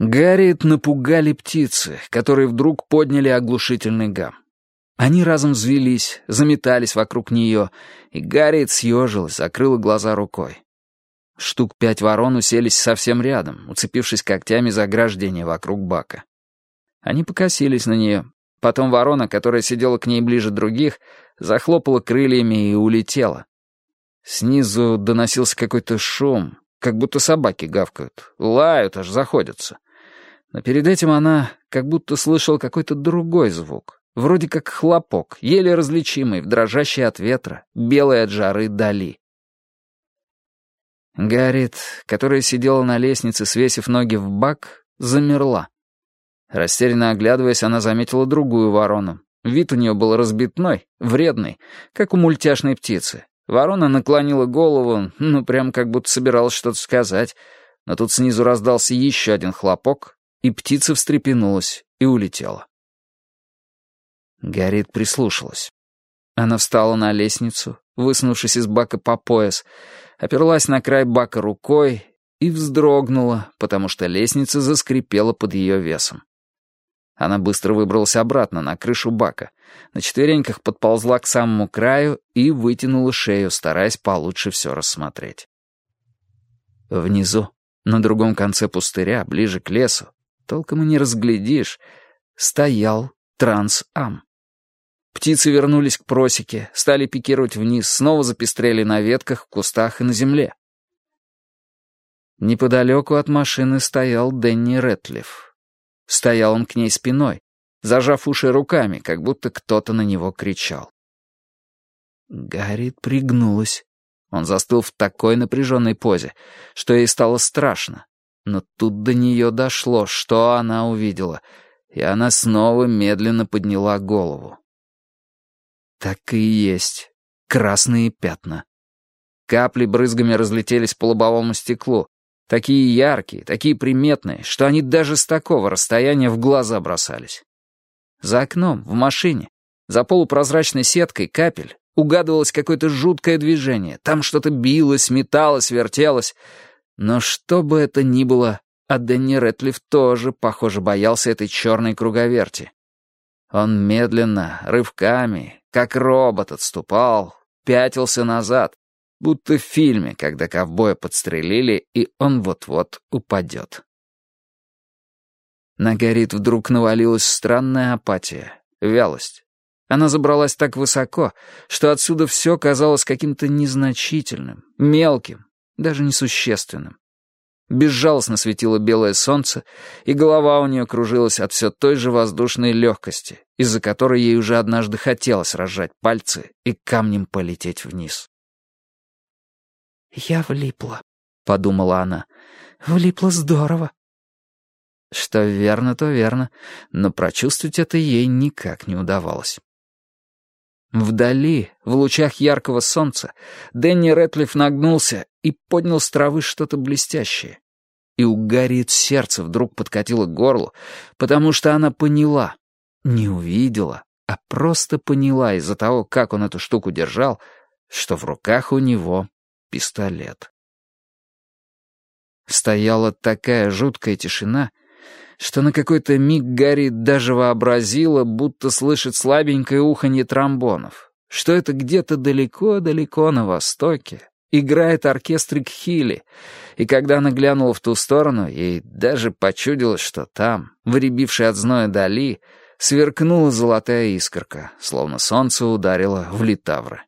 Гарриет напугали птицы, которые вдруг подняли оглушительный гам. Они разом взвелись, заметались вокруг нее, и Гарриет съежилась, закрыла глаза рукой. Штук пять ворон уселись совсем рядом, уцепившись когтями за ограждение вокруг бака. Они покосились на нее. Потом ворона, которая сидела к ней ближе других, захлопала крыльями и улетела. Снизу доносился какой-то шум, как будто собаки гавкают, лают, аж заходятся. Но перед этим она как будто слышала какой-то другой звук, вроде как хлопок, еле различимый, в дрожащей от ветра, белой от жары дали. Гаррит, которая сидела на лестнице, свесив ноги в бак, замерла. Растерянно оглядываясь, она заметила другую ворону. Вид у нее был разбитной, вредный, как у мультяшной птицы. Ворона наклонила голову, ну, прям как будто собиралась что-то сказать. Но тут снизу раздался еще один хлопок, и птица встрепенулась и улетела. Гарриет прислушалась. Она встала на лестницу, высунувшись из бака по пояс, оперлась на край бака рукой и вздрогнула, потому что лестница заскрипела под ее весом. Она быстро выбралась обратно на крышу бака, на четвереньках подползла к самому краю и вытянула шею, стараясь получше все рассмотреть. Внизу, на другом конце пустыря, ближе к лесу, толком и не разглядишь, стоял Транс-Ам. Птицы вернулись к просеке, стали пикировать вниз, снова запестрели на ветках, в кустах и на земле. Неподалеку от машины стоял Дэнни Рэтлиф. Стоял он к ней спиной, зажав уши руками, как будто кто-то на него кричал. Гарри пригнулась. Он застыл в такой напряженной позе, что ей стало страшно. Но тут до нее дошло, что она увидела, и она снова медленно подняла голову. Так и есть. Красные пятна. Капли брызгами разлетелись по лобовому стеклу. Такие яркие, такие приметные, что они даже с такого расстояния в глаза бросались. За окном, в машине, за полупрозрачной сеткой капель угадывалось какое-то жуткое движение. Там что-то билось, металось, вертелось. Но что бы это ни было, а Дэнни Рэтлиф тоже, похоже, боялся этой черной круговерти. Он медленно, рывками, как робот отступал, пятился назад, будто в фильме, когда ковбоя подстрелили, и он вот-вот упадет. На Горит вдруг навалилась странная апатия, вялость. Она забралась так высоко, что отсюда все казалось каким-то незначительным, мелким, даже несущественным. Безжалостно светило белое солнце, и голова у нее кружилась от все той же воздушной легкости, из-за которой ей уже однажды хотелось разжать пальцы и камнем полететь вниз. «Я влипла», — подумала она. «Влипла здорово». Что верно, то верно, но прочувствовать это ей никак не удавалось. Вдали, в лучах яркого солнца, Дэнни Рэтлиф нагнулся и поднял с травы что-то блестящее. И у Гарриет сердце вдруг подкатило к горлу, потому что она поняла, не увидела, а просто поняла из-за того, как он эту штуку держал, что в руках у него пистолет. Стояла такая жуткая тишина, что на какой-то миг Гарри даже вообразила, будто слышит слабенькое уханье тромбонов, что это где-то далеко-далеко на востоке играет оркестрик Хилли, и когда она глянула в ту сторону, ей даже почудилось, что там, выребившей от зноя дали, сверкнула золотая искорка, словно солнце ударило в литавры.